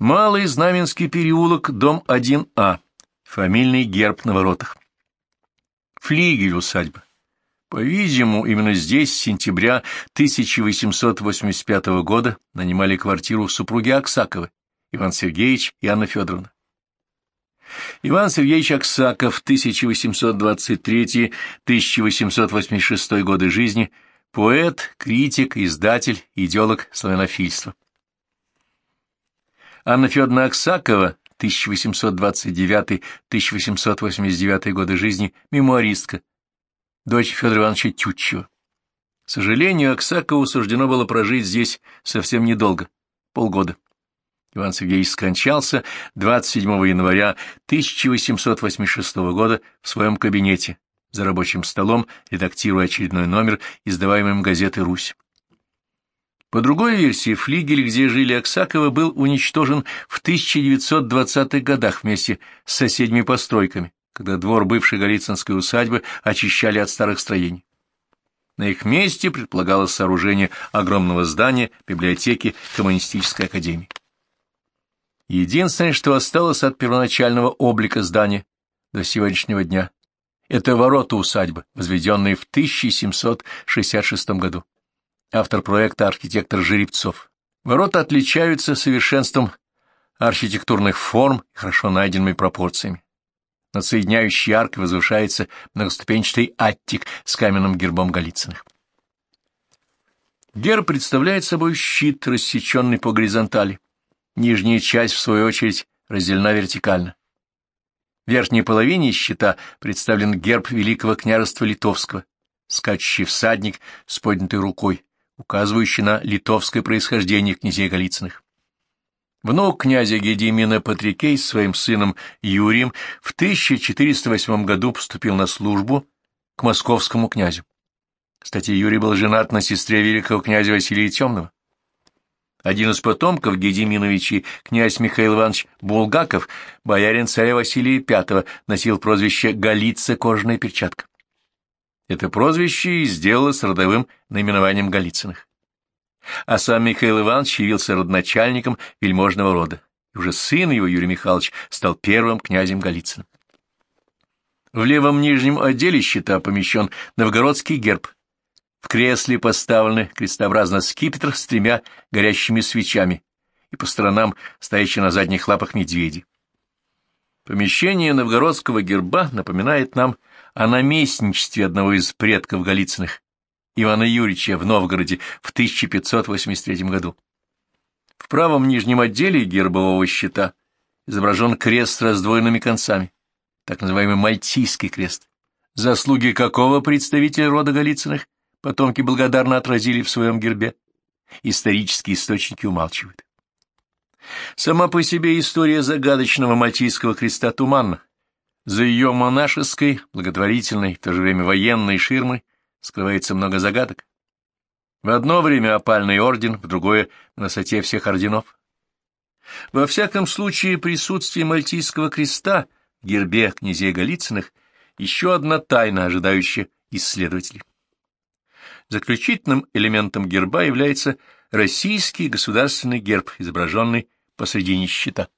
Малый Знаменский переулок, дом 1А. Фамильный герб на воротах. Флигель усадьба. По-видимому, именно здесь с сентября 1885 года нанимали квартиру супруги Аксаковы, Иван Сергеевич и Анна Федоровна. Иван Сергеевич Аксаков, 1823-1886 годы жизни, поэт, критик, издатель, идеолог славянофильства. Анна Федоровна Аксакова, 1829-1889 годы жизни, мемуаристка, дочь Федора Ивановича Тютчева. К сожалению, Аксакову суждено было прожить здесь совсем недолго, полгода. Иван Сергеевич скончался 27 января 1886 года в своем кабинете за рабочим столом, редактируя очередной номер издаваемой газеты «Русь». По другой версии, флигель, где жили Аксаковы, был уничтожен в 1920-х годах вместе с соседними постройками, когда двор бывшей Голицынской усадьбы очищали от старых строений. На их месте предполагалось сооружение огромного здания библиотеки Коммунистической академии. Единственное, что осталось от первоначального облика здания до сегодняшнего дня, это ворота усадьбы, возведенные в 1766 году. Автор проекта архитектор Жеребцов. Ворота отличаются совершенством архитектурных форм и хорошо найденными пропорциями. Над соединяющей аркой возвышается многоступенчатый аттик с каменным гербом Голицыных. Герб представляет собой щит, рассеченный по горизонтали. Нижняя часть, в свою очередь, разделена вертикально. В верхней половине щита представлен герб Великого княжества Литовского, скачущий всадник с поднятой рукой, указывающий на литовское происхождение князей Голицыных. Внук князя Гедимина Патрикей с своим сыном Юрием в 1408 году поступил на службу к московскому князю. Кстати, Юрий был женат на сестре великого князя Василия Темного. Один из потомков Гедиминовичей, князь Михаил Иванович Булгаков, боярин царя Василия V, носил прозвище «Голица кожаная перчатка». Это прозвище и сделалось родовым наименованием Голицыных. А сам Михаил Иванович явился родначальником вельможного рода, и уже сын его, Юрий Михайлович, стал первым князем Голицыным. В левом нижнем отделе щита помещен новгородский герб – в кресле поставлены крестообразно скипетр с тремя горящими свечами и по сторонам стоящие на задних лапах медведи. Помещение новгородского герба напоминает нам о наместничестве одного из предков Голицыных, Ивана Юрьевича в Новгороде в 1583 году. В правом нижнем отделе гербового щита изображен крест с раздвоенными концами, так называемый Мальтийский крест. Заслуги какого представителя рода Голицыных – потомки благодарно отразили в своем гербе. Исторические источники умалчивают. Сама по себе история загадочного мальтийского креста туманна. За ее монашеской, благотворительной, в то же время военной ширмой скрывается много загадок. В одно время опальный орден, в другое — на высоте всех орденов. Во всяком случае, присутствие Мальтийского креста в гербе князей Голицыных — еще одна тайна, ожидающая исследователей. Заключительным элементом герба является российский государственный герб, изображенный посредине щита.